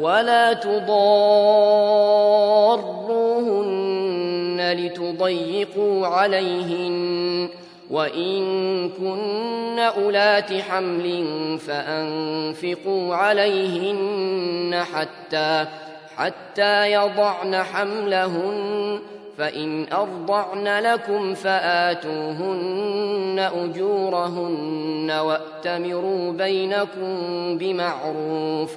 ولا تضاروهن لتضيقوا عليهن. وإن كن أولات حمل فأنفقوا عليهن حتى حتى يضعن حملهن. فإن أرضعن لكم فآتوهن أجورهن وأتمروا بينكم بمعروف.